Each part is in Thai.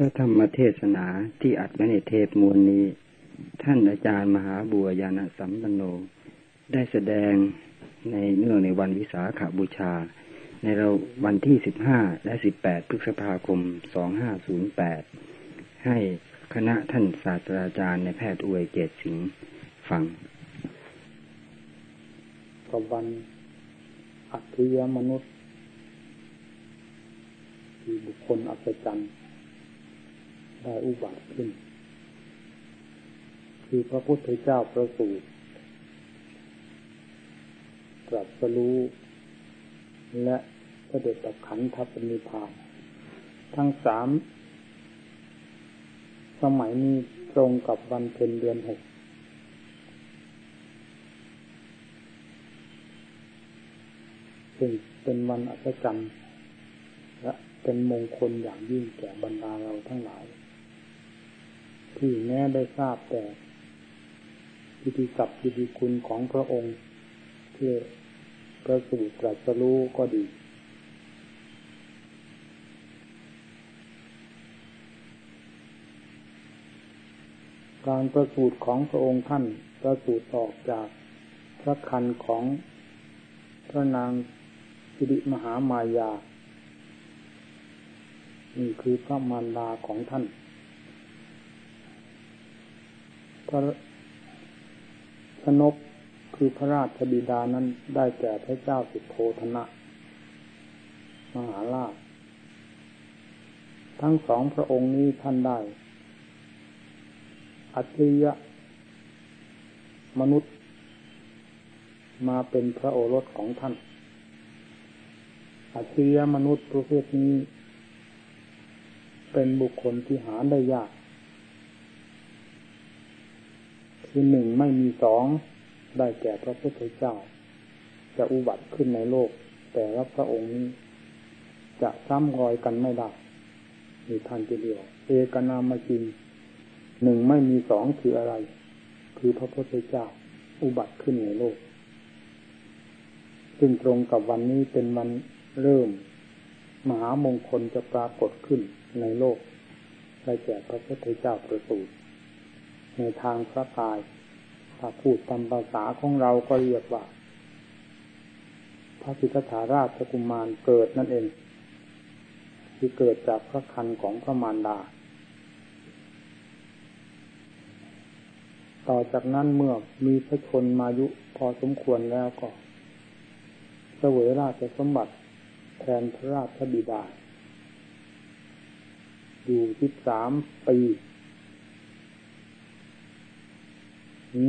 พระธรรมเทศนาที่อัดไว้ในเทปมวลนี้ ท่านอาจารย์มหาบัวยาณสัมปันโน ได้แสดงในเนื่องในวันวิสาขาบูชา ในเราวันที่สิบห้าและสิบแปดพฤษภาคมสองห้าศูนย์แปดให้คณะท่านศาสตราจารย์ในแพทย์อวยเกตสิงห์ฟังกับวันอัจฉริยมนุษย์ที่บุคคลอัศจรรย์ ได้อุบัติขึ้น คือพระพุทธเจ้าประสูติตรัสรู้และเด็จดับขันธปณิพานทั้งสามสมัยนี้ตรงกับวันเพ็ญเดือนหกซึ่งเป็นวันอัศจรรย์และเป็นมงคลอย่างยิ่งแก่บรรดาเราทั้งหลาย ที่แม้ได้ทราบแต่พิธีกับพิธีคุณของพระองค์ที่ประสูติตรัสรู้ก็ดี การประสูติของพระองค์ท่านประสูติออกจากพระคันของพระนางสิริมหามายา นี่คือพระมารดาของท่าน พระชนกคือพระราชบิดานั้นได้แก่พระเจ้าสุโธธนะ มหาราช ทั้งสองพระองค์นี้ท่านได้ อัจฉริยะ มนุษย์ มาเป็นพระโอรสของท่าน อัจฉริยะมนุษย์ประเภทนี้ เป็นบุคคลที่หาได้ยาก คือหนึ่งไม่มีสองได้แก่พระพุทธเจ้า จะอุบัติขึ้นในโลก แต่ละพระองค์นี้จะซ้ำรอยกันไม่ได้มีท่านเดียว เอกนามจินหนึ่งไม่มีสองคืออะไร คือพระพุทธเจ้า อุบัติขึ้นในโลก ซึ่งตรงกับวันนี้เป็นวันเริ่ม มหามงคลจะปรากฏขึ้นในโลกได้แก่พระพุทธเจ้าประสูติ ในทางพระกาย ถ้าพูดตามภาษาของเราก็เรียกว่า พระสิทธาราชกุมารเกิดนั่นเอง ที่เกิดจากพระคันของพระมารดา ต่อจากนั้นเมื่อมีพระชนมายุพอสมควรแล้วก็เสวยราชสมบัติแทนพระราชบิดา อยู่สิบสามปี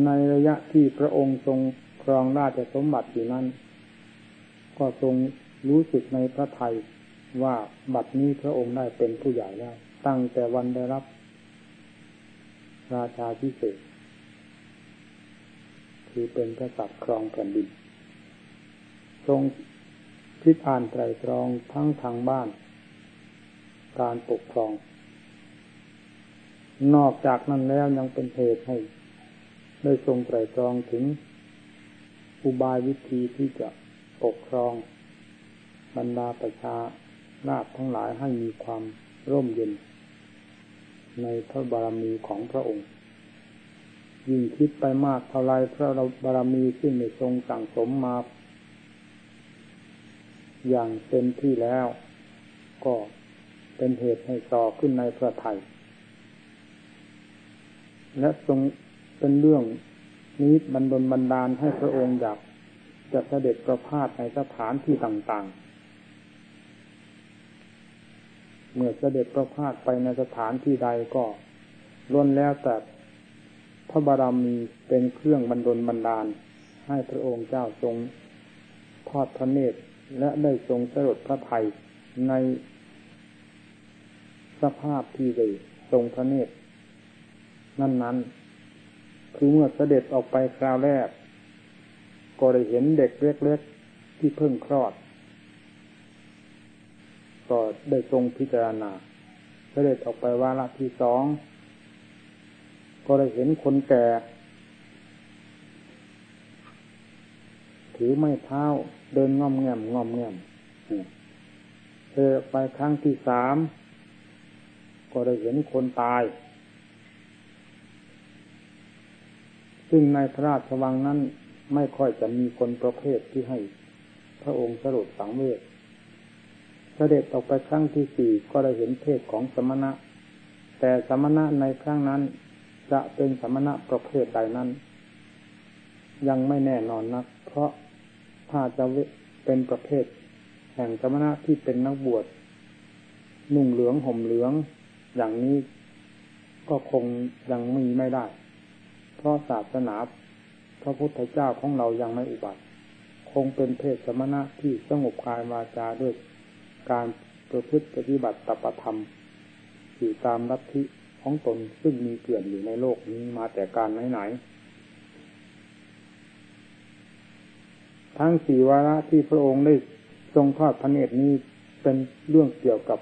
ในระยะที่พระองค์ทรงครองราชสมบัติอยู่นั้น ก็ทรงรู้สึกในพระไทยว่าบัดนี้พระองค์ได้เป็นผู้ใหญ่แล้ว ตั้งแต่วันได้รับ ราชาพิเศษ คือเป็นพระสัตว์ครองแผ่นดิน ทรงคิดอ่านไตรตรองทั้งทางบ้าน การปกครอง นอกจากนั้นแล้วยังเป็นเหตุให้ ได้ทรงไตรตรองถึงอุบายวิธีที่จะปกครองบรรดาประชาราชทั้งหลายให้มีความร่มเย็น ในพระบารมีของพระองค์ ยิ่งคิดไปมากเท่าไรพระบารมีซึ่งในทรงสั่งสมมา อย่างเต็มที่แล้ว ก็เป็นเหตุให้ต่อขึ้นในพระไทยและทรง เป็นเรื่องนี้บรรดลบันดาลให้พระองค์อยากจะเสด็จประพาสในสถานที่ต่างๆ เมื่อเสด็จประพาสไปในสถานที่ใดก็ล้วนแล้วแต่พระบารมีเป็นเครื่องบรรดลบันดาล ให้พระองค์เจ้าทรงทอดพระเนตรและได้ทรงสรดพระไทยในสภาพที่ได้ทรงพระเนตรนั้นๆ คือเมื่อเสด็จออกไปคราวแรก ก็ได้เห็นเด็กเล็กๆที่เพิ่งคลอด ก็ได้ทรงพิจารณา เสด็จออกไปวาระที่สอง ก็ได้เห็นคนแก่ ถือไม้เท้าเดินงอมแงมงอมแงมเธอไปครั้งที่สาม ก็ได้เห็นคนตาย ซึ่งในพระราชวังนั้นไม่ค่อยจะมีคนประเภทที่ให้พระองค์สรุปสังเวชเสด็จออกไปครั้งที่สี่ก็ได้เห็นเพศของสมณะ แต่สมณะในครั้งนั้นจะเป็นสมณะประเภทใดนั้น ยังไม่แน่นอนนัก เพราะถ้าจะเป็นประเภท แห่งสมณะที่เป็นนักบวชนุ่งเหลืองห่มเหลือง อย่างนี้ก็คงยังมีไม่ได้ เพราะศาสนาพระพุทธเจ้าของเรายังไม่อุบัติ คงเป็นเพศสมณะที่สงบกายวาจาด้วยการประพฤติปฏิบัติตปธรรมอยู่ตามลัทธิของตนซึ่งมีเกลื่อนอยู่ในโลกนี้มาแต่การไหนๆทั้งสี่วาระที่พระองค์ได้ทรงทอดพระเนตรนี้เป็นเรื่องเกี่ยวกับ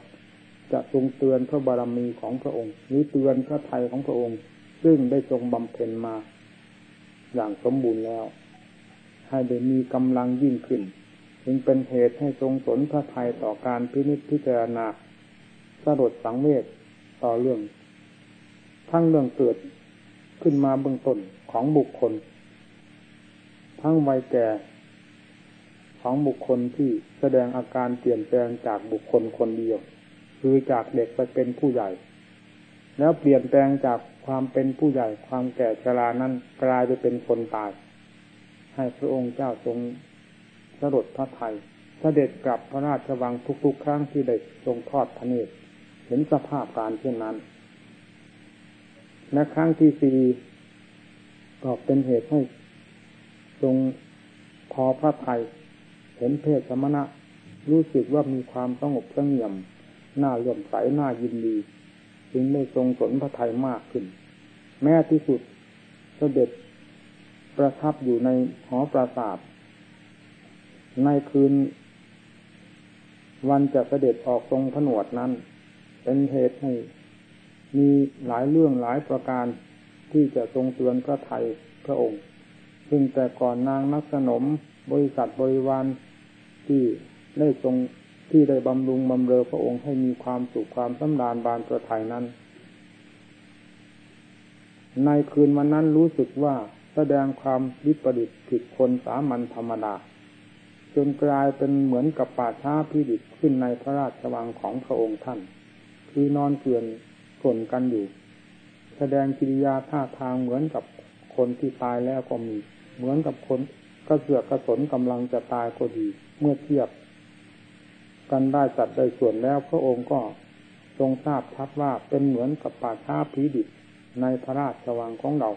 จะทรงเตือนพระบารมีของพระองค์ หรือเตือนพระไทยของพระองค์ ซึ่งได้ทรงบำเพ็ญมา อย่างสมบูรณ์แล้ว ให้ได้มีกำลังยิ่งขึ้น จึงเป็นเหตุให้ทรงสนพระไทยต่อการพินิจพิจารณาสลดสังเวชต่อเรื่อง ทั้งเรื่องเกิดขึ้นมาเบื้องต้นของบุคคล ทั้งวัยแก่ของบุคคลที่แสดงอาการเปลี่ยนแปลงจากบุคคลคนเดียว คือจากเด็กไปเป็นผู้ใหญ่ แล้วเปลี่ยนแปลงจาก ความเป็นผู้ใหญ่ความแก่ชรานั้นกลายไปเป็นคนตาย ให้พระองค์เจ้าทรงสรดพระไทยเสด็จกลับพระราชวังทุกๆ ครั้งที่ได้ทรงทอดพระเนตรเห็นสภาพการเช่นนั้น และครั้งที่สี่ก็เป็นเหตุให้ทรงพอพระไทยเห็นเพศสมณะ รู้สึกว่ามีความสงบสงเงียมน้าเลื่อมใสน้ายินดี จึงได้ทรงสนพระทัยมากขึ้น แม้ที่สุดเสด็จประทับอยู่ในหอปราสาทในคืน วันจะเสด็จออกทรงผนวดนั้น เป็นเหตุให้มีหลายเรื่องหลายประการที่จะทรงเตือนพระไทยพระองค์ซึ่งแต่ก่อนนางนักสนมบริษัทบริวารที่ได้ทรง ที่ได้บำรุงบำเรอพระองค์ให้มีความสุขความสำราญบานประทัยนั้น ในคืนวันนั้นรู้สึกว่าแสดงความวิปริตผิดคนสามัญธรรมดา จนกลายเป็นเหมือนกับป่าช้าพิดิตขึ้นในพระราชวังของพระองค์ท่าน คือนอนเกลื่อนฝนกันอยู่ แสดงกิริยาท่าทางเหมือนกับคนที่ตายแล้วก็มี เหมือนกับคนกระเสือกกระสนกำลังจะตายก็ดี เมื่อเทียบ กันได้จัดได้ส่วนแล้วพระองค์ก็ทรงทราบทัดว่าเป็นเหมือนกับป่าช้าผีดิบในพระราชวังของเรา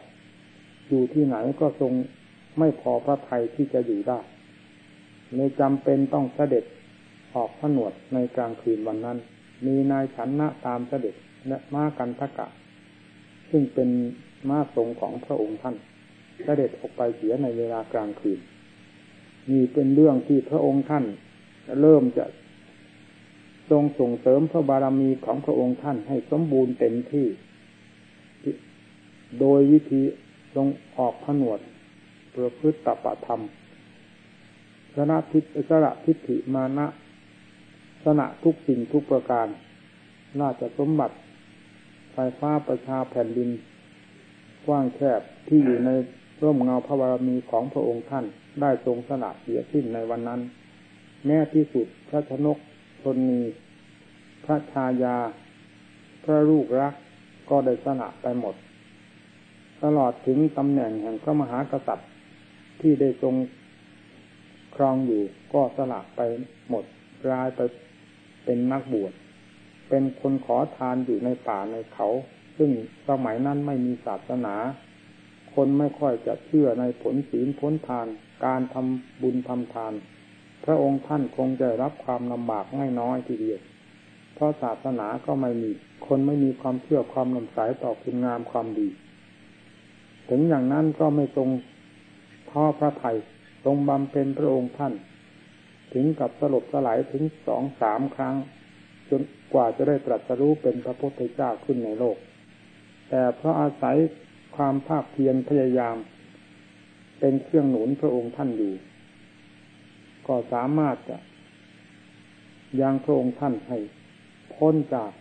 อยู่ที่ไหนก็ทรงไม่พอพระทัยที่จะอยู่ได้เลยจำเป็นต้องเสด็จออกผนวดในกลางคืนวันนั้น มีนายฉันนะตามเสด็จและม้ากันทกะ ซึ่งเป็นม้าทรงของพระองค์ท่าน เสด็จออกไปเสียในเวลากลางคืนมีเป็นเรื่องที่พระองค์ท่าน เริ่มจะ ทรงส่งเสริมพระบารมีของพระองค์ท่านให้สมบูรณ์เต็มที่ โดยวิธีทรงออกผนวดเพื่อพฤติตปธรรมสนะทิสระทิฏฐิมานะสนะทุกสิ่งทุกประการน่าจะสมบัติ ไฟฟ้าประชาแผ่นดิน กว้างแคบที่อยู่ในร่มเงาพระบารมีของพระองค์ท่านได้ทรงสละเสียสิ้นในวันนั้น แม้ที่สุดพระชนก ชนนีพระชายา พระลูกรักก็ได้สละไปหมด ตลอดถึงตำแหน่งแห่งพระมหากษัตริย์ที่ได้ทรงครองอยู่ก็สละไปหมดกลายไปเป็นนักบวชเป็นคนขอทานอยู่ในป่าในเขา ซึ่งสมัยนั้นไม่มีศาสนา คนไม่ค่อยจะเชื่อในผลศีลผลทาน การทำบุญทำทาน ระองค์ท่านคงจะรับความลำบากง่ายน้อยทีเดียว เพราะศาสนาก็ไม่มี คนไม่มีความเชื่อความลำสายต่อคุณงามความดี ถึงอย่างนั้นก็ไม่ทรงท้อพระไทยทรงบำเพ็ญพระองค์ท่าน ถึงกับสลบสลายถึงสองสามครั้ง จนกว่าจะได้ตรัสรู้เป็นพระพุทธเจ้าขึ้นในโลก แต่เพราะอาศัยความภาคเพียรพยายาม เป็นเครื่องหนุนพระองค์ท่านอยู่ ก็สามารถจะยังพระองค์ท่านให้พ้นจาก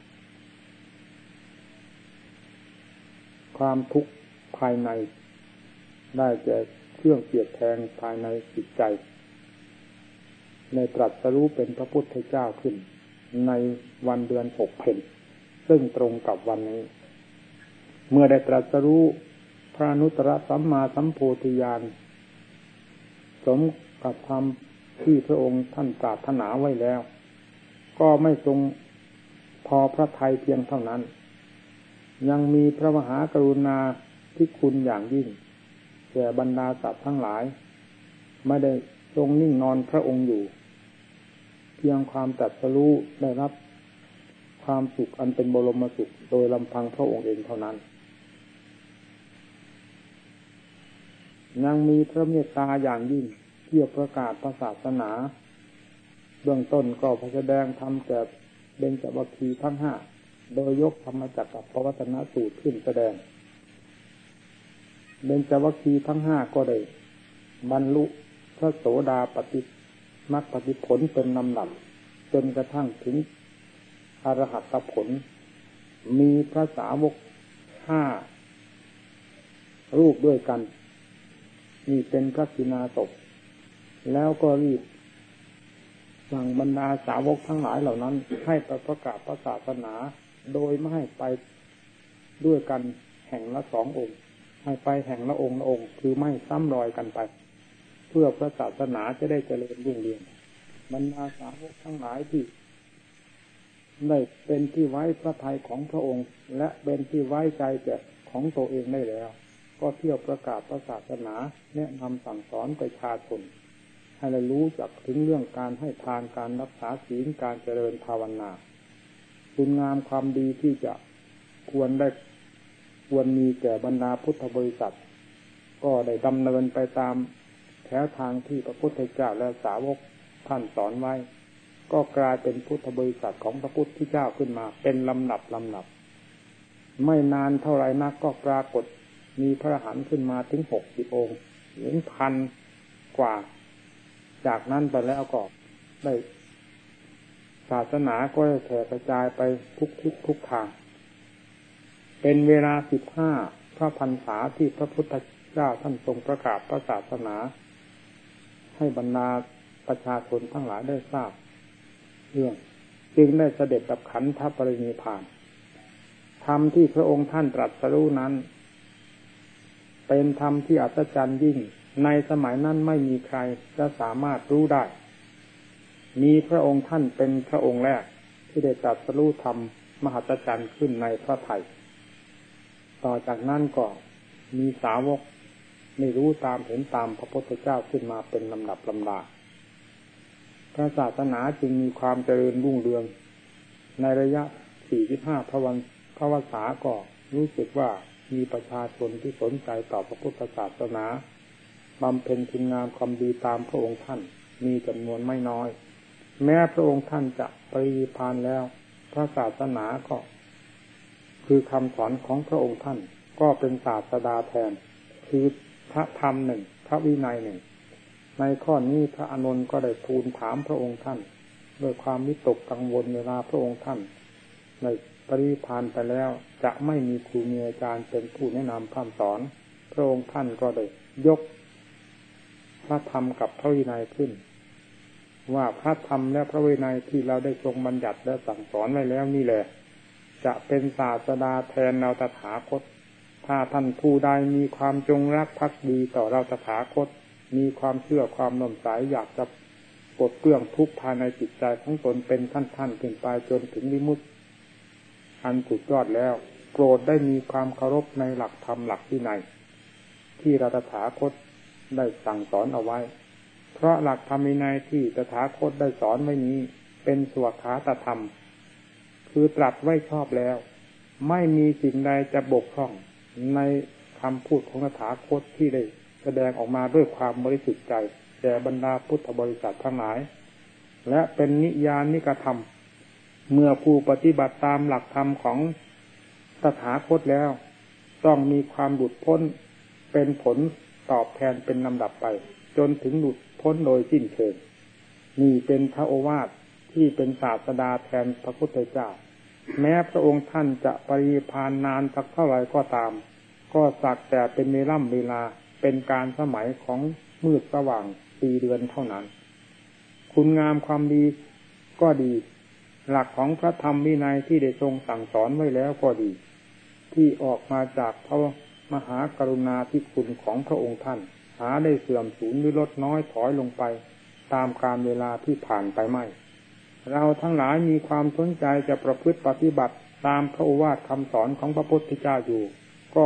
ความทุกข์ภายใน ได้แก่เครื่องเสียดแทงภายในจิตใจ ในตรัสรู้เป็นพระพุทธเจ้าขึ้น ในวันเดือนหกเพนซึ่งตรงกับวันนี้ เมื่อได้ตรัสรู้พระนุตตรสัมมาสัมโพธิญาณสมกับธรรม ที่พระองค์ท่านปรารถนาไว้แล้ว ก็ไม่ทรงพอพระทัยเพียงเท่านั้น ยังมีพระมหากรุณาที่คุณอย่างยิ่งแก่บรรดาสัตว์ทั้งหลาย ไม่ได้ทรงนิ่งนอนพระองค์อยู่ เพียงความตัดสรู้ได้รับ ความสุขอันเป็นบรมสุขโดยลำพังพระองค์เองเท่านั้นยังมีพระเมตตาอย่างยิ่ง เที่ยวประกาศศาสนา เบื้องต้นก็พระแสดงทำแก่เบญจวัคคีทั้งห้าโดยยกธรรมจักรกับปวัตนสูตรขึ้นแสดง เบญจวัคคีทั้งห้าก็ได้ บรรลุพระโสดาปฏิมักปฏิผลเป็นลำดับจนกระทั่งถึงอรหัตผล มีพระสาวกห้ารูปด้วยกัน นี่เป็นพระกินาศพ แล้วก็รีบสั่งบรรดาสาวกทั้งหลายเหล่านั้น ให้ประกาศพระศาสนา โดยไม่ให้ไปด้วยกันแห่งละสององค์ ให้ไปแห่งละองค์ละองค์ คือไม่ซ้ำรอยกันไป เพื่อพระศาสนาจะได้เจริญรุ่งเรืองบรรดาสาวกทั้งหลายที่ได้เป็นที่ไว้พระทัยของพระองค์ และเป็นที่ไว้ใจแก่ของตัวเองได้แล้ว ก็เที่ยวประกาศพระศาสนาแนะนำสั่งสอนประชาชน ให้เรารู้จักถึงเรื่องการให้ทานการรักษาศีลการเจริญภาวนาคุณงามความดีที่จะควรได้ควรมีแก่บรรดาพุทธบริษัท ก็ได้ดำเนินไปตามแถวทางที่พระพุทธเจ้าและสาวกท่านสอนไว้ ก็กลายเป็นพุทธบริษัทของพระพุทธเจ้าขึ้นมา เป็นลำหนับลำหนับ ไม่นานเท่าไรนักก็ปรากฏมีพระหันขึ้นมาถึงหกสิบองค์หรือพันกว่า จากนั้นไปแล้วก็ได้ศาสนาก็ได้แผ่กระจายไปทุกทิศทุกทาง เป็นเวลาสิบห้าพระพรรษาที่พระพุทธเจ้าท่านทรงประกาศพระศาสนา ให้บรรดาประชาชนทั้งหลายได้ทราบ เรื่องจึงได้เสด็จดับขันธปรินิพานธรรมที่พระองค์ท่านตรัสรู้นั้น เป็นธรรมที่อัศจรรย์ยิ่ง ในสมัยนั้นไม่มีใครจะสามารถรู้ได้ มีพระองค์ท่านเป็นพระองค์แรกที่ได้จัดสรู้ธรรมมหัศจรรย์ขึ้นในพระไทย ต่อจากนั้นก็มีสาวกไม่รู้ตามเห็นตามพระพุทธเจ้าขึ้นมาเป็นลำดับลำดาพระศาสนาจึงมีความเจริญรุ่งเรือง ในระยะสี่ที่ห้าพระวันพระวสาก็รู้สึกว่ามีประชาชนที่สนใจต่อพระพุทธศาสนา บำเพ็ญคุณงามความดีตามพระองค์ท่าน มีจำนวนไม่น้อย แม้พระองค์ท่านจะปริพานแล้ว พระศาสนาก็ คือคำสอนของพระองค์ท่าน ก็เป็นศาสดาแทน คือพระธรรมหนึ่ง พระวินัยหนึ่ง ในข้อนี้พระอนุนก็ได้ทูลถามพระองค์ท่านด้วยความมิตกกังวลเวลาพระองค์ท่านในปริพานไปแล้วจะไม่มีครูมีอาจารย์เป็นผู้แนะนำคำสอน พระองค์ท่านก็ได้ยก ระธรรมกับพระวินัยขึ้น ว่าพระธรรมและพระวินัยที่เราได้ทรงบัญญัติและสั่งสอนไว้แล้วนี่แหละ จะเป็นศาสดาแทนเราตถาคต ถ้าท่านผู้ใดมีความจงรักภักดีต่อเราตถาคต มีความเชื่อความนมสายอยากจะปลดเปลื้องทุกภายในจิตใจของตนเป็นท่านท่านขึ้นไปจนถึงวิมุตติอันสุดยอดแล้วโปรดได้มีความเคารพในหลักธรรมหลักที่ในที่เราตถาคต ได้สั่งสอนเอาไว้ เพราะหลักธรรมินัยที่ตถาคตได้สอนไว้นี้ เป็นสวขาตธรรม คือตรัสไว้ชอบแล้ว ไม่มีสิ่งใดจะบกพร่องในคำพูดของตถาคตที่ได้แสดงออกมาด้วยความบริสุทธิ์ใจแก่บรรดาพุทธบริษัททั้งหลาย และเป็นนิยานนิกธรรม เมื่อผู้ปฏิบัติตามหลักธรรมของตถาคตแล้ว ต้องมีความหลุดพ้นเป็นผล ตอบแทนเป็นลำดับไป จนถึงหลุดพ้นโดยสิ้นเชิงนี่เป็นพระโอวาทที่เป็นศาสดาแทนพระพุทธเจ้า แม้พระองค์ท่านจะปริพานนานสักเท่าไหร่ก็ตาม ก็สักแต่เป็นเวล่ำเวลาเป็นการสมัยของมืดสว่างปีเดือนเท่านั้น คุณงามความดีก็ดี หลักของพระธรรมวินัยที่ได้ทรงสั่งสอนไว้แล้วก็ดี ที่ออกมาจากพระ มหากรุณาธิคุณของพระองค์ท่าน หาได้เสื่อมสูญหรือลดน้อยถอยลงไป ตามการเวลาที่ผ่านไปไม่ เราทั้งหลายมีความสนใจจะประพฤติปฏิบัติตามพระโอวาทคำสอนของพระพุทธเจ้าอยู่ ก็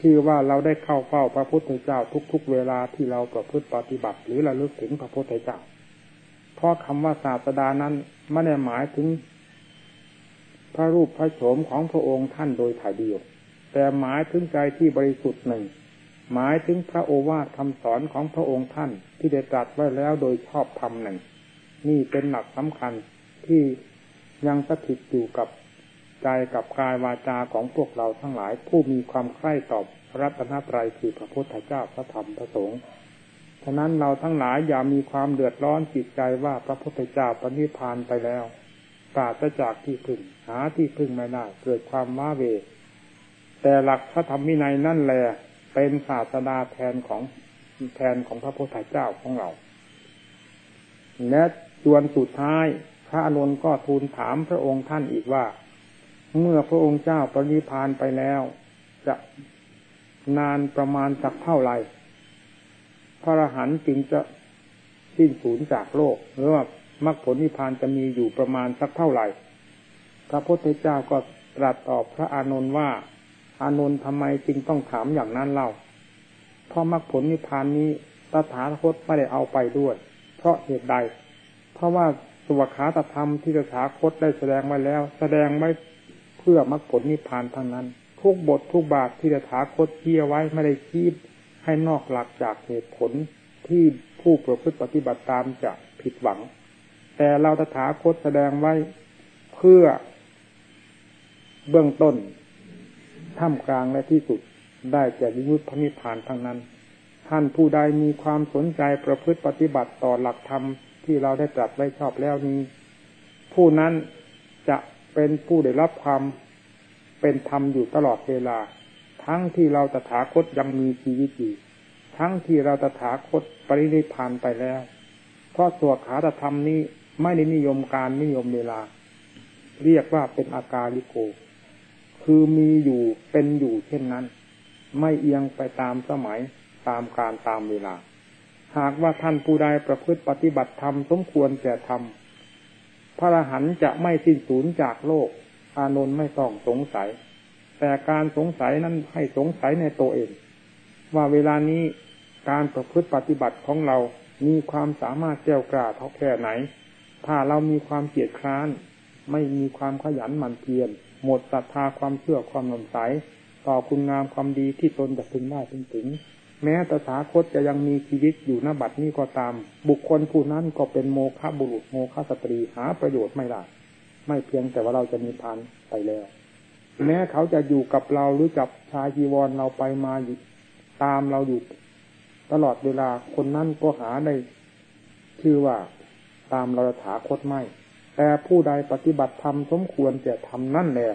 ชื่อว่าเราได้เข้าเฝ้าพระพุทธเจ้าทุกๆเวลาที่เราประพฤติปฏิบัติ หรือระลึกถึงพระพุทธเจ้า เพราะคำว่าศาสดานั้นไม่ได้หมายถึง พระรูปพระโฉมของพระองค์ท่านโดยถ่ายเดียว แต่หมายถึงใจที่บริสุทธิ์หนึ่ง หมายถึงพระโอวาทคำสอนของพระองค์ท่านที่ได้ตรัสไว้แล้วโดยชอบธรรมหนึ่ง นี่เป็นหลักสำคัญที่ยังสถิตอยู่กับใจกับกายวาจาของพวกเราทั้งหลาย ผู้มีความใคร่ต่อรัตนตรัยคือพระพุทธเจ้าพระธรรมพระสงฆ์ฉะนั้นเราทั้งหลายอย่ามีความเดือดร้อนจิตใจว่าพระพุทธเจ้าปณิพานไปแล้วปราศจากที่พึ่งหาที่พึ่งไม่ได้เกิดความว้าเว แต่หลักพระธรรมวินัยนั่นแหละเป็นศาสดาแทนของแทนของพระพุทธเจ้าของเรา และส่วนสุดท้ายพระอนุนก็ทูลถามพระองค์ท่านอีกว่า เมื่อพระองค์เจ้าปริพานไปแล้ว จะนานประมาณสักเท่าไหร่พระอรหันต์จึงจะสิ้นสูญจากโลก หรือว่ามรรคผลนิพพานจะมีอยู่ประมาณสักเท่าไหร่ พระพุทธเจ้าก็ตรัสตอบพระอานนท์ว่าานนท์ทำไมจึงต้องถามอย่างนั้นเล่า เพราะมรรคผลนิพพานนี้ตถาคตไม่ได้เอาไปด้วย เพราะเหตุใด เพราะว่าสวขาตธรรมที่ตถาคตได้แสดงไว้แล้ว แสดงไว้เพื่อมรรคผลนิพพานทั้งนั้น ทุกบททุกบาทที่ตถาคตเชี่ยไว้ไม่ได้คิดให้นอกหลักจากเหตุผลที่ผู้ประพฤติปฏิบัติตามจะผิดหวัง แต่เราตถาคตแสดงไว้เพื่อเบื้องต้น ท่ามกลางและที่สุดได้แก่วิมุตตินิพพานทั้งนั้น ท่านผู้ใดมีความสนใจประพฤติปฏิบัติต่อหลักธรรมที่เราได้ตรัสไว้ชอบแล้วนี้ ผู้นั้นจะเป็นผู้ได้รับความเป็นธรรมอยู่ตลอดเวลา ทั้งที่เราตถาคตยังมีชีวิตอยู่ทั้งที่เราตถาคตปรินิพานไปแล้ว เพราะตัวขาตธรรมนี้ไม่ได้นิยมการนิยมเวลา เรียกว่าเป็นอาการลิโก คือมีอยู่เป็นอยู่เช่นนั้น ไม่เอียงไปตามสมัยตามการตามเวลา หากว่าท่านผู้ใดประพฤติปฏิบัติธรรมสมควรแก่ธรรมพระอรหันต์จะไม่สิ้นสูญจากโลก อานนท์ไม่ต้องสงสัย แต่การสงสัยนั้นให้สงสัยในตัวเอง ว่าเวลานี้การประพฤติปฏิบัติของเรามีความสามารถเจ้ากล้าเท่าแค่ไหน ถ้าเรามีความเกียดคร้าน ไม่มีความขยันหมั่นเพียรหมดศรัทธาความเชื่อความนำใสต่อคุณงามความดีที่ตนจะพึงได้พึงถึง แม้ตถาคตจะยังมีชีวิตอยู่ณบัดนี้ก็ตาม บุคคลผู้นั้นก็เป็นโมฆะบุรุษโมฆะสตรีหาประโยชน์ไม่ได้ไม่เพียงแต่ว่าเราจะมีพันไปแล้ว แม้เขาจะอยู่กับเราหรือจับชายจีวรเราไปมาอยู่ตามเราอยู่ตลอดเวลาคนนั้นก็หาได้ชื่อว่าตามเราถาคตไม่ แต่ผู้ใดปฏิบัติธรรมสมควรจะทำนั่นแหละ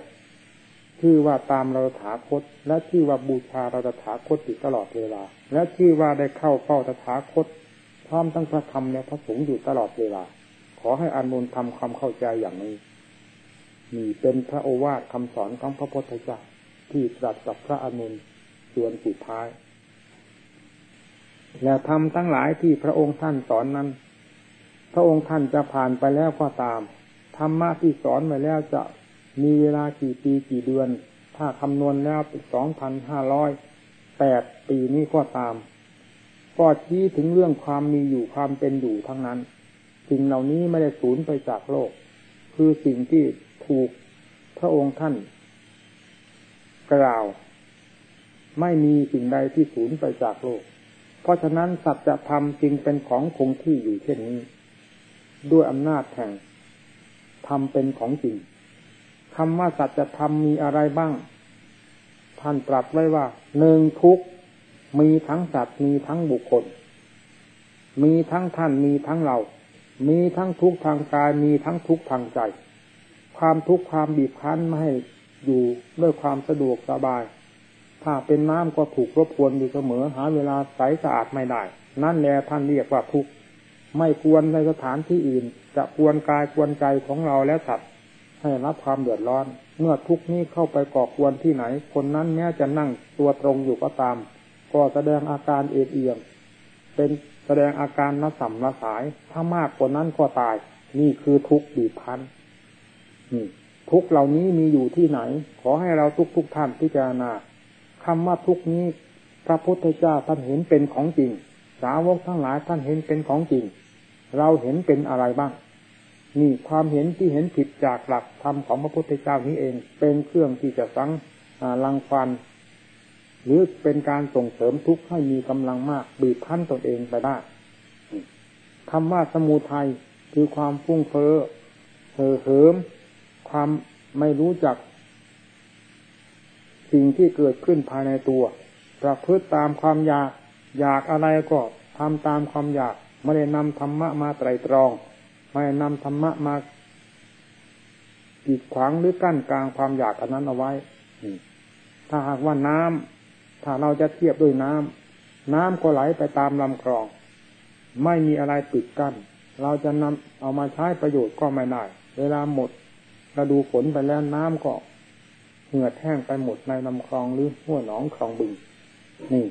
ชื่อว่าตามเราถาคต และชื่อว่าบูชาเราถาคตอยู่ตลอดเวลา และชื่อว่าได้เข้าเฝ้าตถาคตพร้อมทั้งพระธรรมและพระสงฆ์อยู่ตลอดเวลา ขอให้อานนทำความเข้าใจอย่างนี้นี่เป็นพระโอวาทคำสอนของพระพุทธเจ้าที่ตรัสกับพระอานนท์ส่วนสุดท้ายและทำทั้งหลายที่พระองค์ท่านสอนนั้น ระองค์ท่านจะผ่านไปแล้วก็ตาม ธรรมะที่สอนไปแล้วจะมีเวลากี่ปีกี่เดือน ถ้าคำนวณแล้วเป็นสองพันห้าร้อยแปดปีนี้ก็ตาม ก็ชี้ถึงเรื่องความมีอยู่ความเป็นอยู่ทั้งนั้น สิ่งเหล่านี้ไม่ได้สูญไปจากโลก คือสิ่งที่ถูกพระองค์ท่าน กล่าว ไม่มีสิ่งใดที่สูญไปจากโลก เพราะฉะนั้นสัจธรรมจึงเป็นของคงที่อยู่เช่นนี้ ด้วยอำนาจแห่งทำเป็นของจริงคำว่าสัจธรรมมีอะไรบ้าง ท่านตรัสไว้ว่าหนึ่งทุกมีทั้งสัตว์มีทั้งบุคคล มีทั้งท่านมีทั้งเรา มีทั้งทุกทางกายมีทั้งทุกทางใจ ความทุกข์ความบีบคั้นไม่ให้อยู่ด้วยความสะดวกสบาย ถ้าเป็นน้ำก็ถูกรบกวนอยู่เสมอหาเวลาใสสะอาดไม่ได้ นั่นแหละท่านเรียกว่าทุกข์ ไม่ควรในสถานที่อื่น จะควรกายควรใจของเราและสัตว์ให้รับความเดือดร้อน เมื่อทุกนี้เข้าไปก่อควรที่ไหน คนนั้นแม้จะนั่งตัวตรงอยู่ก็ตาม ก็แสดงอาการเอียงเป็นแสดงอาการนัสัมละสาย ถ้ามากกว่านั้นก็ตาย นี่คือทุกข์บีบพันนี่ทุกเหล่านี้มีอยู่ที่ไหน ขอให้เราทุกทุกท่านพิจารณาคำว่าทุกนี้ พระพุทธเจ้าท่านเห็นเป็นของจริง สาวกทั้งหลายท่านเห็นเป็นของจริง เราเห็นเป็นอะไรบ้าง นี่ความเห็นที่เห็นผิดจากหลักธรรมของพระพุทธเจ้านี้เอง เป็นเครื่องที่จะสังลังฟันหรือเป็นการส่งเสริมทุกข์ให้มีกำลังมากบีบพันตนเองไปได้คำว่าสมูทัยคือความฟุ้งเฟ้อเห่อเหิม ความไม่รู้จัก สิ่งที่เกิดขึ้นภายในตัว ประพฤติตามความอยาก อยากอะไรก็ทำตามความอยากไม่ได้นำธรรมะมาไตรตรอง ไม่นำธรรมะมากีดขวางหรือกั้นกลางความอยากอันนั้นเอาไว้ถ้าหากว่าน้ำถ้าเราจะเทียบด้วยน้ำน้ำก็ไหลไปตามลำคลอง ไม่มีอะไรปิดกั้นเราจะนำเอามาใช้ประโยชน์ก็ไม่ได้เวลาหมดฤดูฝนไปแล้วน้ำก็เหือดแห้งไปหมดในลำคลองหรือห้วหนองคลองบึงนี่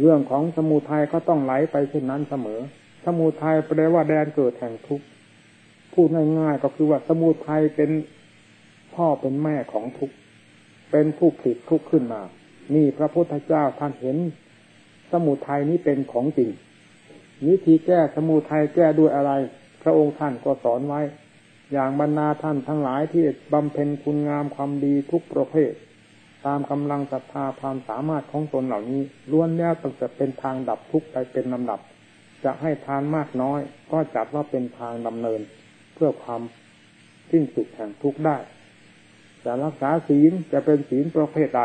เรื่องของสมุทัยก็ต้องไหลไปเช่นนั้นเสมอ สมุทัยแปลว่าแดนเกิดแห่งทุกข์พูดง่ายๆก็คือว่าสมุทัยเป็นพ่อเป็นแม่ของทุกข์เป็นผู้ผลิตทุกข์ขึ้นมา นี่พระพุทธเจ้าท่านเห็น สมุทัยนี้เป็นของจริงวิธีแก้สมุทัยแก้ด้วยอะไร พระองค์ท่านก็สอนไว้ อย่างบรรดาท่านทั้งหลายที่บำเพ็ญคุณงามความดีทุกประเภท ตามกำลังศรัทธาความสามารถของตนเหล่านี้ล้วนแล้วตั้งแต่เป็นทางดับทุกข์ไปเป็นลำดับ จะให้ทานมากน้อย ก็จัดว่าเป็นทางดำเนิน เพื่อความสิ้นสุดแห่งทุกข์ได้จะรักษาศีลจะเป็นศีลประเภทใด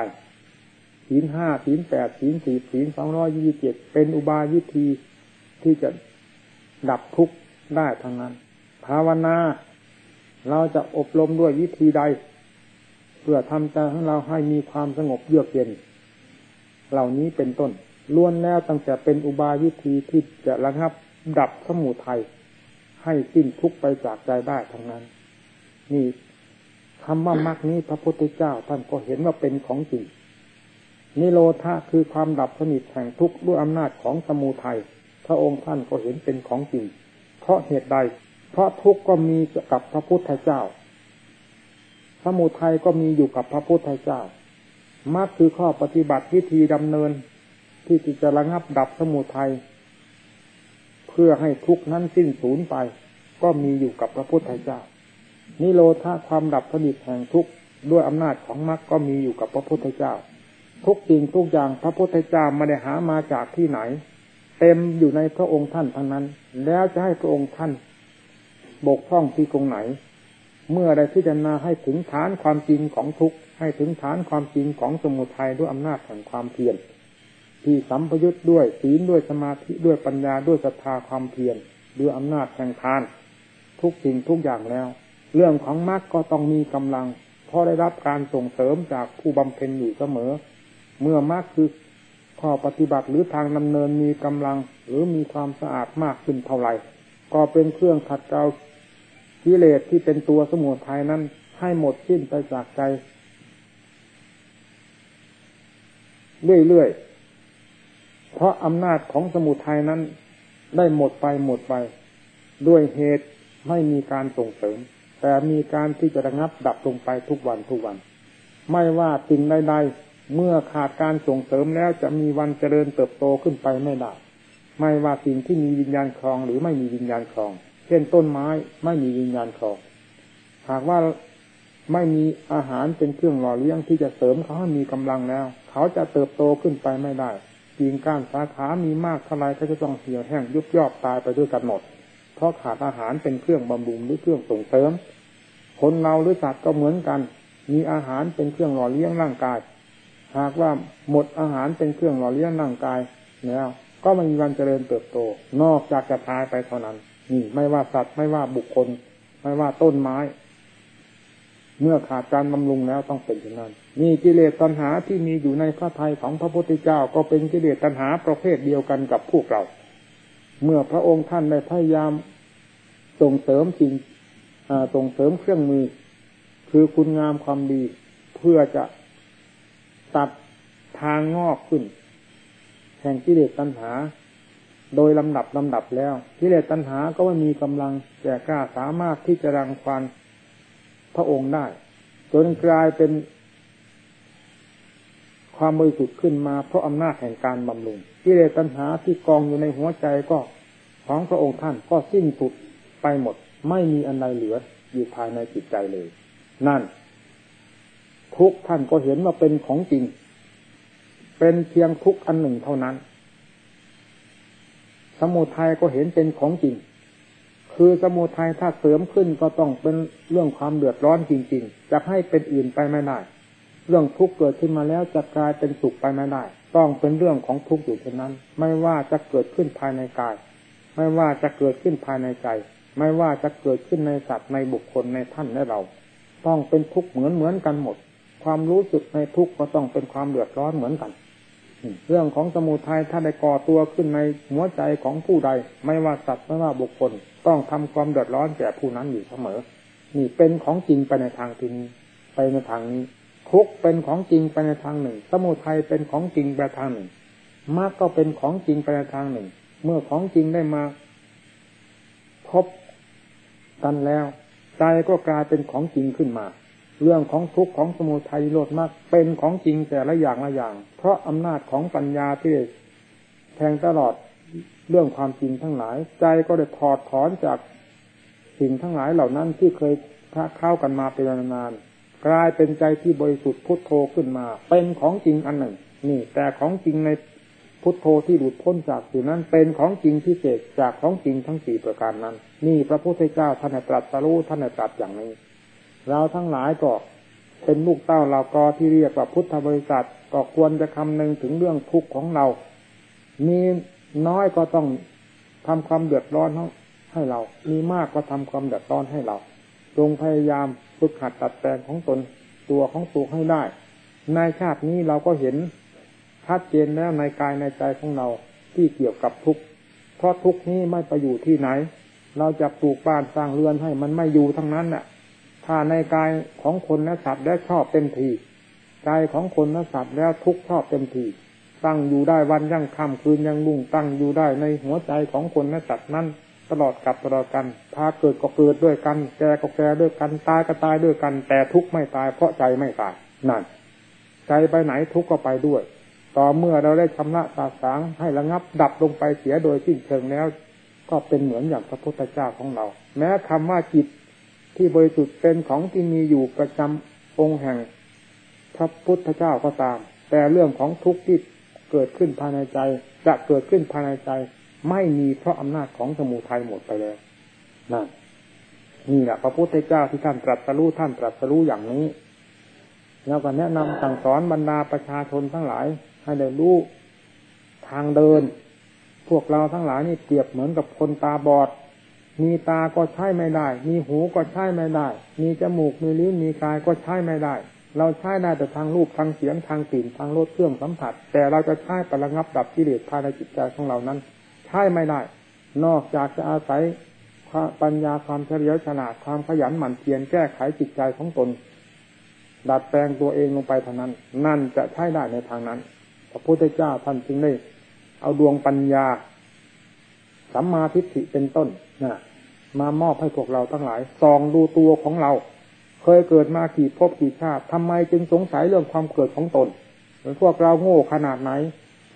ศีลห้าศีลแปดศีลสี่ศีลสองร้อยี่สิบเจ็ดเป็นอุบายวิธีที่จะดับทุกข์ได้ทั้งนั้น ภาวนา เราจะอบรมด้วยวิธีใด เพื่อทำใจของเราให้มีความสงบเยือกเย็น เหล่านี้เป็นต้นล้วนแล้วตั้งแต่เป็นอุบายวิธีที่จะระงับดับสมุทัยให้สิ้นทุกไปจากใจได้ทั้งนั้น นี่คำว่ามรรคนี้พระพุทธเจ้าท่านก็เห็นว่าเป็นของจริงนิโรธาคือความดับสนิทแห่งทุกข์ด้วยอำนาจของสมุทัยพระองค์ท่านก็เห็นเป็นของจริงเพราะเหตุใด เพราะทุกข์ก็มีกับพระพุทธเจ้า สมุทัยก็มีอยู่กับพระพุทธเจ้ามรรคคือข้อปฏิบัติวิธีดำเนิน ที่จะระงับดับสมุทัยเพื่อให้ทุกข์นั้นสิ้นสูญไป ก็มีอยู่กับพระพุทธเจ้านิโรธาความดับสนิทแห่งทุกข์ด้วยอำนาจของมรรคก็มีอยู่กับพระพุทธเจ้า ทุกสิ่งทุกอย่างพระพุทธเจ้าไม่ได้หามาจากที่ไหน เต็มอยู่ในพระองค์ท่านทั้งนั้น แล้วจะให้พระองค์ท่าน บกพร่องที่ตรงไหน เมื่อได้พิจารณาให้ถึงฐานความจริงของทุกข์ให้ถึงฐานความจริงของสมุทัยด้วยอำนาจแห่งความเพียรที่สัมพยุตด้วยศีลด้วยสมาธิด้วยปัญญาด้วยศรัทธาความเพียรด้วยอำนาจแห่งทาน ทุกสิ่งทุกอย่างแล้ว เรื่องของมรรคก็ต้องมีกำลัง เพราะได้รับการส่งเสริมจากผู้บำเพ็ญอยู่เสมอ เมื่อมรรคคือข้อปฏิบัติหรือทางดำเนินมีกำลัง หรือมีความสะอาดมากขึ้นเท่าไหร่ก็เป็นเครื่องขัดเกลา กิเลสที่เป็นตัวสมุทัยนั้น ให้หมดสิ้นไปจากใจ เรื่อยๆ เพราะอำนาจของสมุทัยนั้น ได้หมดไปหมดไป ด้วยเหตุไม่มีการส่งเสริม แต่มีการที่จะระงับดับลงไปทุกวันทุกวัน ไม่ว่าสิ่งใดๆ เมื่อขาดการส่งเสริมแล้วจะมีวันเจริญเติบโตขึ้นไปไม่ได้ ไม่ว่าสิ่งที่มีวิญญาณครองหรือไม่มีวิญญาณครอง เช่นต้นไม้ไม่มีวิญญาณครองหากว่าไม่มีอาหารเป็นเครื่องหล่อเลี้ยงที่จะเสริมเขาให้มีกำลังแล้ว เขาจะเติบโตขึ้นไปไม่ได้กิ่งก้านสาขามีมากเท่าไรก็จะต้องเหี่ยวแห้งยุบยอบตายไปด้วยกันหมดเพราะขาดอาหารเป็นเครื่องบำรุงหรือเครื่องส่งเสริม คนเราหรือสัตว์ก็เหมือนกัน มีอาหารเป็นเครื่องหล่อเลี้ยงร่างกาย หากว่าหมดอาหารเป็นเครื่องหล่อเลี้ยงร่างกายแล้วก็ไม่มีวันเจริญเติบโต นอกจากจะตายไปเท่านั้น นี่ไม่ว่าสัตว์ไม่ว่าบุคคล ไม่ว่าต้นไม้ เมื่อขาดการบำรุงแล้วต้องเป็นเช่นนั้นนี่กิเลสตัณหาที่มีอยู่ในพระทัยของพระพุทธเจ้าก็เป็นกิเลสตัณหาประเภทเดียวกันกับพวกเรา เมื่อพระองค์ท่านได้พยายามส่งเสริมสิ่งส่งเสริมเครื่องมือ คือคุณงามความดีเพื่อจะตัดทางงอกขึ้น แห่งกิเลสตัณหา โดยลำดับลำดับแล้วกิเลสตัณหาก็ไม่มีกำลังแก่กล้าสามารถที่จะรังควานพระองค์ได้จนกลายเป็น ความบริสุทธิ์ขึ้นมาเพราะอำนาจแห่งการบำรุงกิเลสตัณหาที่กองอยู่ในหัวใจก็ของพระองค์ท่านก็สิ้นสุดไปหมด ไม่มีอันใดเหลืออยู่ภายในจิตใจเลย นั่น ทุกท่านก็เห็นว่าเป็นของจริง เป็นเพียงทุกอันหนึ่งเท่านั้น สมุทัยก็เห็นเป็นของจริง คือสมุทัยถ้าเสริมขึ้นก็ต้องเป็นเรื่องความเดือดร้อนจริง ๆ จะให้เป็นอื่นไปไม่ได้เรื่องทุกข์เกิดขึ้นมาแล้วจะกลายเป็นสุขไปไม่ได้ ต้องเป็นเรื่องของทุกข์อยู่เช่นนั้น ไม่ว่าจะเกิดขึ้นภายในกาย ไม่ว่าจะเกิดขึ้นภายในใจ ไม่ว่าจะเกิดขึ้นในสัตว์ในบุคคลในท่านในเรา ต้องเป็นทุกข์เหมือนเหมือนกันหมด ความรู้สึกในทุกข์ก็ต้องเป็นความเดือดร้อนเหมือนกัน เรื่องของสมุทัยถ้าได้ก่อตัวขึ้นในหัวใจของผู้ใด ไม่ว่าสัตว์ไม่ว่าบุคคล ต้องทำความเดือดร้อนแก่ผู้นั้นอยู่เสมอ นี่เป็นของจริงไปในทางที่นี้ไปในทางนี้ทุกเป็นของจริงไปในทางหนึ่ง สมุทัยเป็นของจริงไปทางหนึ่งมรรคก็เป็นของจริงไปในทางหนึ่ง เมื่อของจริงได้มาพบกันแล้วใจก็กลายเป็นของจริงขึ้นมา เรื่องของทุกข์ของสมุทัยโลดมากเป็นของจริงแต่ละอย่างละอย่าง เพราะอำนาจของปัญญาที่แทงตลอดเรื่องความจริงทั้งหลาย ใจก็ได้ถอดถอนจากสิ่งทั้งหลายเหล่านั้นที่เคยเข้ากันมาเป็นนานกลายเป็นใจที่บริสุทธิ์พุทโธขึ้นมา เป็นของจริงอันหนึ่ง นี่ แต่ของจริงในพุทโธที่หลุดพ้นจากสิ่งนั้น เป็นของจริงพิเศษจากของจริงทั้งสี่ประการนั้น นี่พระพุทธเจ้าท่านตรัสรู้ท่านตรัสอย่างนี้ เราทั้งหลายก็เป็นลูกเต้าเราก็ที่เรียกว่าพุทธบริษัทก็ควรจะคำนึงถึงเรื่องทุกข์ของเรา มีน้อยก็ต้องทำความเดือดร้อนให้เรา มีมากก็ทำความเดือดร้อนให้เรา จงพยายามฝึกหัดตัดแต่งของตนตัวของตัวให้ได้ ในชาตินี้เราก็เห็นชัดเจนแล้วในกายในใจของเราที่เกี่ยวกับทุกข์ เพราะทุกข์นี้ไม่ไปอยู่ที่ไหน เราจะปลูกบ้านสร้างเรือนให้มันไม่อยู่ทั้งนั้นน่ะ ถ้าในกายของคนและสัตว์แล้วชอบเต็มทีกายของคนและสัตว์แล้วทุกชอบเต็มทีตั้งอยู่ได้วันยั่งค่ำคืนยังลุ่งตั้งอยู่ได้ในหัวใจของคนและสัตว์นั้นตลอดกับตลอดกันพาเกิดก็เกิดด้วยกัน แก่ก็แก่ด้วยกัน ตายก็ตายด้วยกัน แต่ทุกไม่ตายเพราะใจไม่ตายนั่น ใจไปไหนทุกก็ไปด้วย ต่อเมื่อเราได้ชำระสาสางให้ระงับดับลงไปเสียโดยสิ้นเชิงแล้ว ก็เป็นเหมือนอย่างพระพุทธเจ้าของเรา แม้คำว่าจิต ที่บริสุทธิ์เป็นของที่มีอยู่ประจำองค์แห่งพระพุทธเจ้าก็ตาม แต่เรื่องของทุกข์ที่เกิดขึ้นภายในใจ จะเกิดขึ้นภายในใจ ไม่มีเพราะอำนาจของสมุทัยหมดไปเลยนั่นนี่แหละพระพุทธเจ้าที่ท่านตรัสรู้ท่านตรัสรู้อย่างนี้แล้วก็แนะนำสั่งสอนบรรดาประชาชนทั้งหลาย ให้ได้รู้ทางเดิน พวกเราทั้งหลายนี่เปรียบเหมือนกับคนตาบอด มีตาก็ใช้ไม่ได้ มีหูก็ใช้ไม่ได้ มีจมูก มีลิ้น มีกายก็ใช้ไม่ได้ เราใช้ได้แต่ทางรูป ทางเสียง ทางกลิ่น ทางรสเครื่องสัมผัส แต่เราจะใช้ประงับดับกิเลสภายในจิตใจของเรานั้น ใช้ไม่ได้ นอกจากจะอาศัยปัญญาความเฉลียวฉลาด ความขยันหมั่นเพียรแก้ไขจิตใจของตน ดัดแปลงตัวเองลงไปเท่านั้น นั่นจะใช้ได้ในทางนั้น พระพุทธเจ้าท่านจึงได้เอาดวงปัญญา สัมมาทิฏฐิเป็นต้นนะมามอบให้พวกเราทั้งหลายส่องดูตัวของเรา เคยเกิดมากี่ภพกี่ชาติทำไมจึงสงสัยเรื่องความเกิดของตนเหมือนพวกเราโง่ขนาดไหน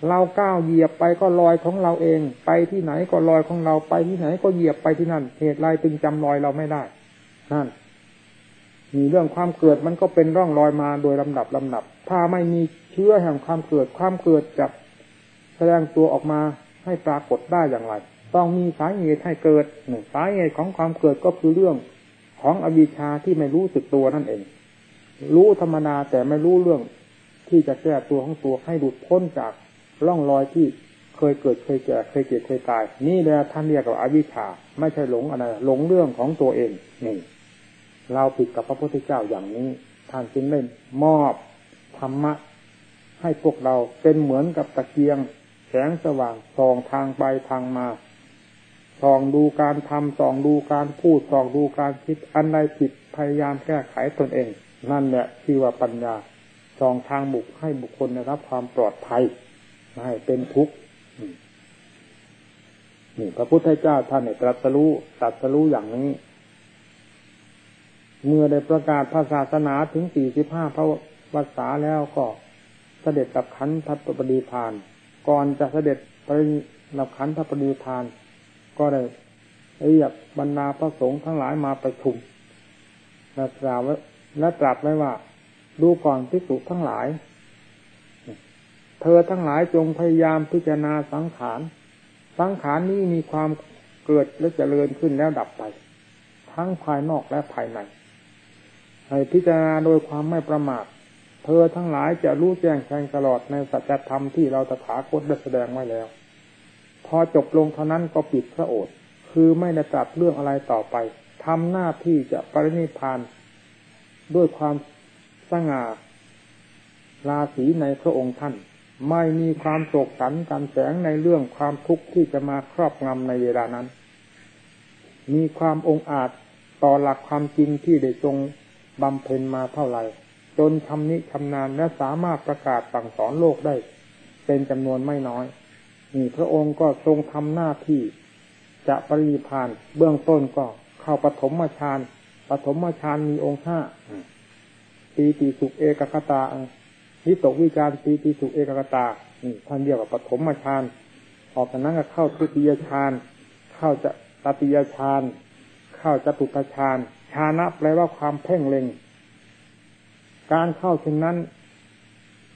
เราก้าวเหยียบไปก็ลอยของเราเอง ไปที่ไหนก็ลอยของเราไปที่ไหนก็เหยียบไปที่นั่น เหตุไรจึงจำรอยเราไม่ได้นั่นมีเรื่องความเกิดมันก็เป็นร่องรอยมาโดยลำดับลำดับ ถ้าไม่มีเชื้อแห่งความเกิดความเกิดจะแสดงตัวออกมาให้ปรากฏได้อย่างไร ต้องมีสาเหตุให้เกิดหนึ่งสาเหตุของความเกิดก็คือเรื่องของอวิชชาที่ไม่รู้สึกตัวนั่นเอง รู้ธรรมดาแต่ไม่รู้เรื่องที่จะแก้ตัวของตัวให้หลุดพ้นจากร่องรอยที่เคยเกิดเคยแก่เคยเจ็บเคยตาย นี่แหละท่านเรียกว่าอวิชชา ไม่ใช่หลงอะไรหลงเรื่องของตัวเองนี่ เราผิดกับพระพุทธเจ้าอย่างนี้ ท่านจึงได้มอบธรรมะ ให้พวกเราเป็นเหมือนกับตะเกียง แสงสว่างส่องทางไปทางมา ส่องดูการทำส่องดูการพูดส่องดูการคิดอันใดผิดพยายามแก้ไขตนเอง นั่นแหละคือว่าปัญญาส่องทางบุกให้บุคคลได้รับ ความปลอดภัยให้เป็นทุกข์นี่พระพุทธเจ้าท่านเนี่ยตรัสรู้ตรัสรู้อย่างนี้ เมื่อได้ประกาศพระศาสนาถึงสี่สิบห้าพระวรรษาแล้วก็เสด็จกับขันทัพปฏิพาน ก่อนจะเสด็จไปนับขันทัพปฏิพาน ก็ได้เรียกบรรดาพระสงฆ์ทั้งหลายมาประชุมและกล่าวและตรัสไว้ว่า ดูก่อนพิสุทั้งหลาย เธอทั้งหลายจงพยายามพิจารณาสังขาร สังขารนี้มีความเกิดและเจริญขึ้นแล้วดับไป ทั้งภายนอกและภายในให้พิจารณาโดยความไม่ประมาท เธอทั้งหลายจะรู้แจ้งแทงตลอดในสัจธรรมที่เราตถาคตได้แสดงไว้แล้ว พอจบลงเท่านั้นก็ปิดพระโอษฐ์คือไม่ได้ตรัสเรื่องอะไรต่อไปทำหน้าที่จะปรินิพานด้วยความสง่าราศีในพระองค์ท่าน ไม่มีความโศกสันการแสงในเรื่องความทุกข์ที่จะมาครอบงำในเวลานั้น มีความองอาจต่อหลักความจริงที่ได้ทรงบำเพ็ญมาเท่าไหร่ จนทำนิชำนาญและสามารถประกาศสั่งสอนโลกได้ เป็นจำนวนไม่น้อย นี่พระองค์ก็ทรงทำหน้าที่ จะปริพานเบื้องต้นก็เข้าปฐมฌานปฐมฌานมีองค์ห้าปีติสุขเอกคตาวิตกวิจารปีติสุเอกกตานี่ท่านเรียกว่าปฐมฌานออกจากนั้นก็เข้าทุติยฌานเข้าจะตติยฌานเข้าจตุตฌานฌานะแปลว่าความเพ่งเล็ง การเข้าเช่นนั้น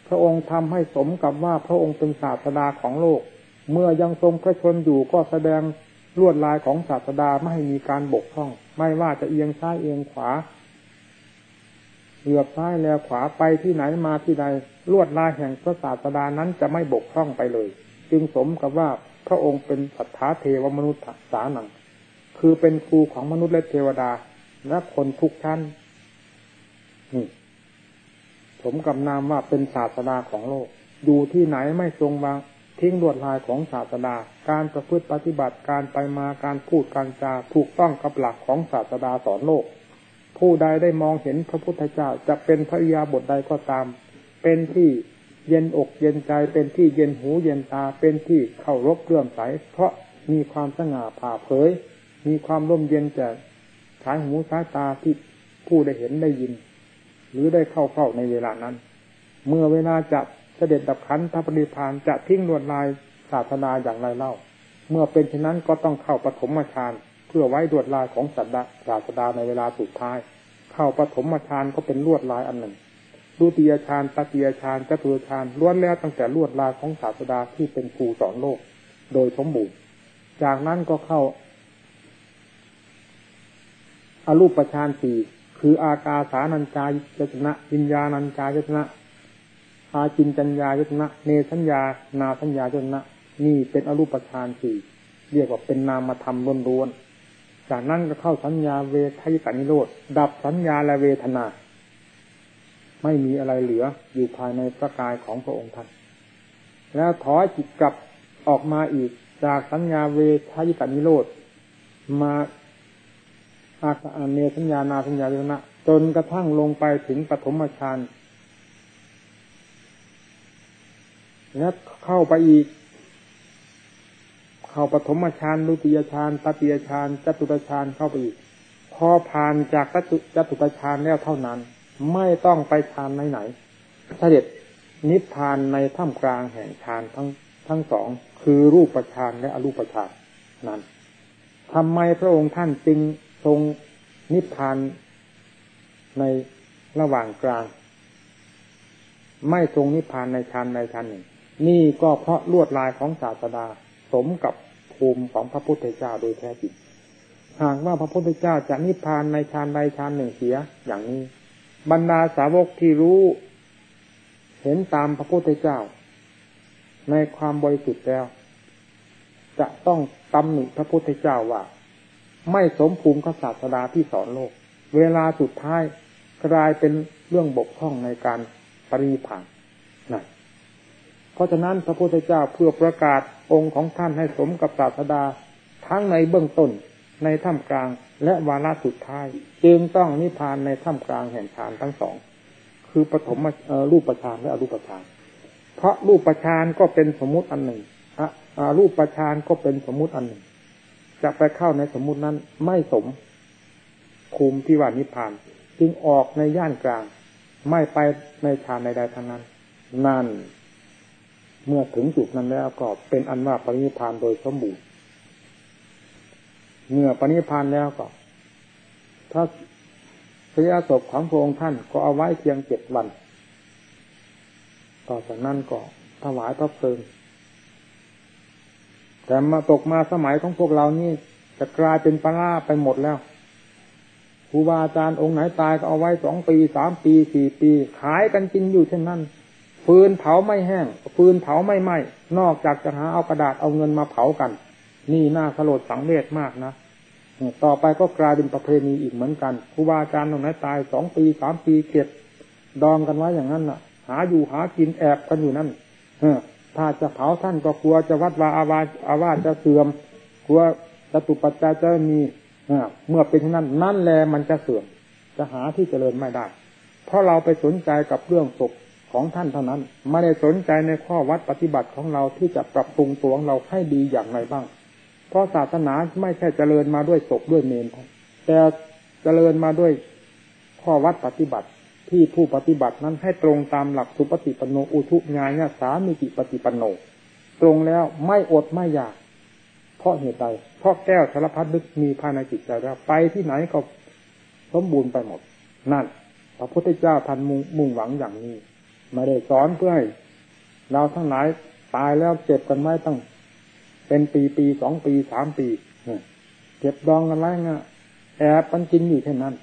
พระองค์ทำให้สมกับว่าพระองค์เป็นศาสดาของโลก เมื่อยังทรงพระชนอยู่ก็แสดงลวดลายของศาสดาไม่มีการบกพร่อง ไม่ว่าจะเอียงซ้ายเอียงขวาเหลือบซ้ายแลขวาไปที่ไหนมาที่ใดลวดลายแห่งพระศาสดานั้นจะไม่บกพร่องไปเลย จึงสมกับว่าพระองค์เป็นสัทธาเทวมนุษย์สาหนัง คือเป็นครูของมนุษย์และเทวดาและคนทุกชั้นนี่สมกับนามว่าเป็นศาสดาของโลกอยู่ที่ไหนไม่ทรงวาง ทิ้งลวดลายของศาสดา การประพฤติปฏิบัติการไปมาการพูดการจาถูกต้องกับหลักของศาสดาสอนโลก ผู้ใดได้มองเห็นพระพุทธเจ้าจะเป็นพระยาบทใดก็ตาม เป็นที่เย็นอกเย็นใจเป็นที่เย็นหูเย็นตาเป็นที่เข้ารบเรื่อมใส เพราะมีความสง่าผ่าเผย มีความร่มเย็นจากสายหูสายตาที่ผู้ได้เห็นได้ยิน หรือได้เข้าเข้าในเวลานั้น เมื่อเวลาจะ เสด็จดับขันทัพริพานจะทิ้งลวดลายศาสนาอย่างไรเล่า เมื่อเป็นเช่นนั้นก็ต้องเข้าปฐมฌานเพื่อไว้ลวดลายของสัตดาศาสดาในเวลาสุดท้าย เข้าปฐมฌานก็เป็นลวดลายอันหนึ่งดูตียฌานตติยฌานจตุยฌานล้วนแล้วตั้งแต่ลวดลายของศาสดาที่เป็นครูสอนโลก โดยสมบูรณ์ จากนั้นก็เข้าอารูปฌานสี่คืออากาสานัญจายตนะวิญญาณัญจายตนะ อาจินจัญญายตนะเนสัญญา นาสัญญายตนะนี่เป็นอรูปฌานสี่เรียกว่าเป็นนามธรรมล้วนๆจากนั้นก็เข้าสัญญาเวทายกานิโรธดับสัญญาและเวทนา ไม่มีอะไรเหลืออยู่ภายในพระกายของพระองค์ท่านแล้วถอยจิตกลับออกมาอีกจากสัญญาเวทายกานิโรธมาอาคาเนสัญญานาสัญญาเวทนาจนกระทั่งลงไปถึงปฐมฌาน แล้วเข้าไปอีก เข้าปฐมฌานลุติยฌานตติยฌานจตุตฌานเข้าไปอีก พอผ่านจากจตุตฌานแล้วเท่านั้น ไม่ต้องไปฌานไหนไหนเสด็จนิพพานในถ้ำกลางแห่งฌานทั้งทั้งสองคือรูปฌานและอรูปฌานนั้นทำไมพระองค์ท่านจึงทรงนิพพานในระหว่างกลาง ไม่ทรงนิพพานในฌานในฌานหนึ่ง นี่ก็เพราะลวดลายของศาสดาสมกับภูมิของพระพุทธเจ้าโดยแท้จริงหากว่าพระพุทธเจ้าจะนิพพานในฌานใดฌานหนึ่งเสียอย่างนี้ บรรดาสาวกที่รู้ เห็นตามพระพุทธเจ้า ในความบริสุทธิ์แล้ว จะต้องตำหนิพระพุทธเจ้าว่า ไม่สมภูมิกับศาสดาที่สอนโลก เวลาสุดท้ายกลายเป็นเรื่องบกพร่องในการปรินิพานนั่น เพราะฉะนั้นพระพุทธเจ้าเพื่อประกาศองค์ของท่านให้สมกับศาสดา ทั้งในเบื้องต้นในท่ามกลางและวาระสุดท้าย จึงต้องนิพพานในท่ามกลางแห่งฌานทั้งสอง คือปฐมรูปประชานและอรูปฌานเพราะรูปประชานก็เป็นสมมุติอันหนึ่งรูปประชานก็เป็นสมมุติอันหนึ่ง จะไปเข้าในสมมุตินั้นไม่สมภูมิที่ว่านิพพาน จึงออกในย่านกลาง ไม่ไปในฌานใดๆทั้งนั้น นั่น เมื่อถึงจุดนั้นแล้วก็เป็นอันว่าปรินิพานโดยสมบูรณ์เมื่อปณิพานแล้วก็ถ้าพระยาศพของพระองค์ท่านก็เอาไว้เพียงเจ็ดวัน ต่อจากนั้นก็ถวายพระเพลิง แต่มาตกมาสมัยของพวกเรานี่จะกลายเป็นปลาไปหมดแล้วครูบาอาจารย์องค์ไหนตายก็เอาไว้สองปีสามปีสี่ปี ขายกันกินอยู่เช่นนั้น ฟืนเผาไม่แห้ง ฟืนเผาไม่ไหม้นอกจากจะหาเอากระดาษเอาเงินมาเผากัน นี่น่าสลดสังเวชมากนะต่อไปก็กลายเป็นประเพณีอีกเหมือนกันครูบาอาจารย์ตรงไหนตายสองปีสามปีเก็บดองกันไว้อย่างนั้นน่ะ หาอยู่หากินแอบกันอยู่นั่นเอถ้าจะเผาท่านก็กลัวจะวัดวาอาวาอาวาจะเสื่อม กลัวจะตุปัจจัยจะมีเมื่อเป็นเช่นนั้นนั่นแหละมันจะเสื่อม จะหาที่เจริญไม่ได้ เพราะเราไปสนใจกับเรื่องศพ ของท่านเท่านั้น ไม่ได้สนใจในข้อวัดปฏิบัติของเราที่จะปรับปรุงตัวของเราให้ดีอย่างไรบ้าง เพราะศาสนาไม่ใช่เจริญมาด้วยศพด้วยเมนแต่เจริญมาด้วยข้อวัดปฏิบัติที่ผู้ปฏิบัตินั้นให้ตรงตามหลักสุปฏิปันโนอุทุญาญาสามิจิปฏิปันโน ตรงแล้วไม่อดไม่อยาก เพราะเหตุใดเพราะแก้วสารพัดลึกมีภายในจิตใจแล้วไปที่ไหนก็สมบูรณ์ไปหมด นั่นพระพุทธเจ้าท่านมุ่งหวังอย่างนี้ ไม่ได้สอนเพื่อให้เราทั้งหลายตายแล้วเจ็บกันไว้ตั้ง เป็นปีปีสองปีสามปีเก็บดองกันไว้นะแอบปันกินอยู่เท่นั้น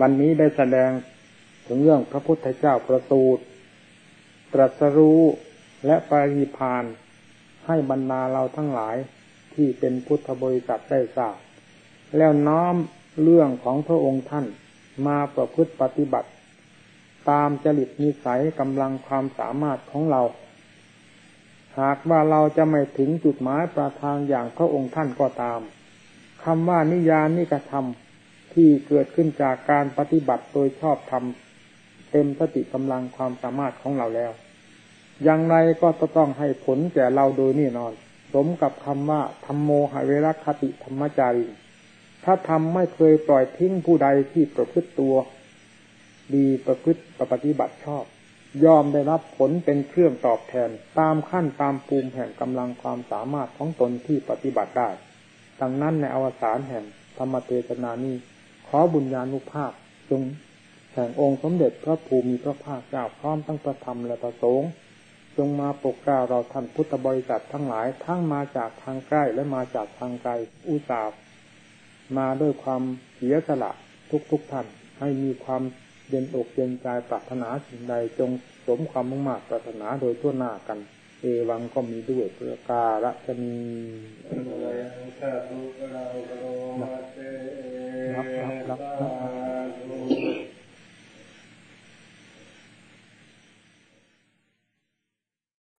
วันนี้ได้แสดงถึงเรื่องพระพุทธเจ้าประสูตรตรัสรู้และปริพานให้บรรดาเราทั้งหลายที่เป็นพุทธบริษัทได้ทราบแล้วน้อมเรื่องของพระองค์ท่านมาประพฤติปฏิบัติ ตามจริตนิสัยกำลังความสามารถของเรา หากว่าเราจะไม่ถึงจุดหมายปลายทางอย่างพระองค์ท่านก็ตามคำว่านิยานิกระทำที่เกิดขึ้นจากการปฏิบัติโดยชอบธรรมเต็มสติกำลังความสามารถของเราแล้ว อย่างไรก็จะต้องให้ผลแก่เราโดยแน่นอน สมกับคำว่าธรรมโมหเวรคติธรรมจารีถ้าทำไม่เคยปล่อยทิ้งผู้ใดที่ประพฤติตัว ดีประพฤติปฏิบัติชอบ ยอมได้รับผลเป็นเครื่องตอบแทนตามขั้นตามภูมิแห่งกำลังความสามารถของตนที่ปฏิบัติได้ ดังนั้นในอวสานแห่งธรรมเทศนานี้ ขอบุญญาณุภาพจงแห่งองค์สมเด็จพระภูมิพระภาคเจ้าพร้อมทั้งประธรรมและประสงค์จงมาปกกล้าเราท่านพุทธบริษัททั้งหลายทั้งมาจากทางใกล้และมาจากทางไกลอุตสาห์มาด้วยความเสียสละทุกๆทท่านให้มีความ เย็นอกเย็นใจปรารถนาสิ่งใดจงสมความมุ่งมั่นปรารถนาโดยทั่วหน้ากัน เอวังก็มีด้วยเพื่อการะชนีรับรับรับรับ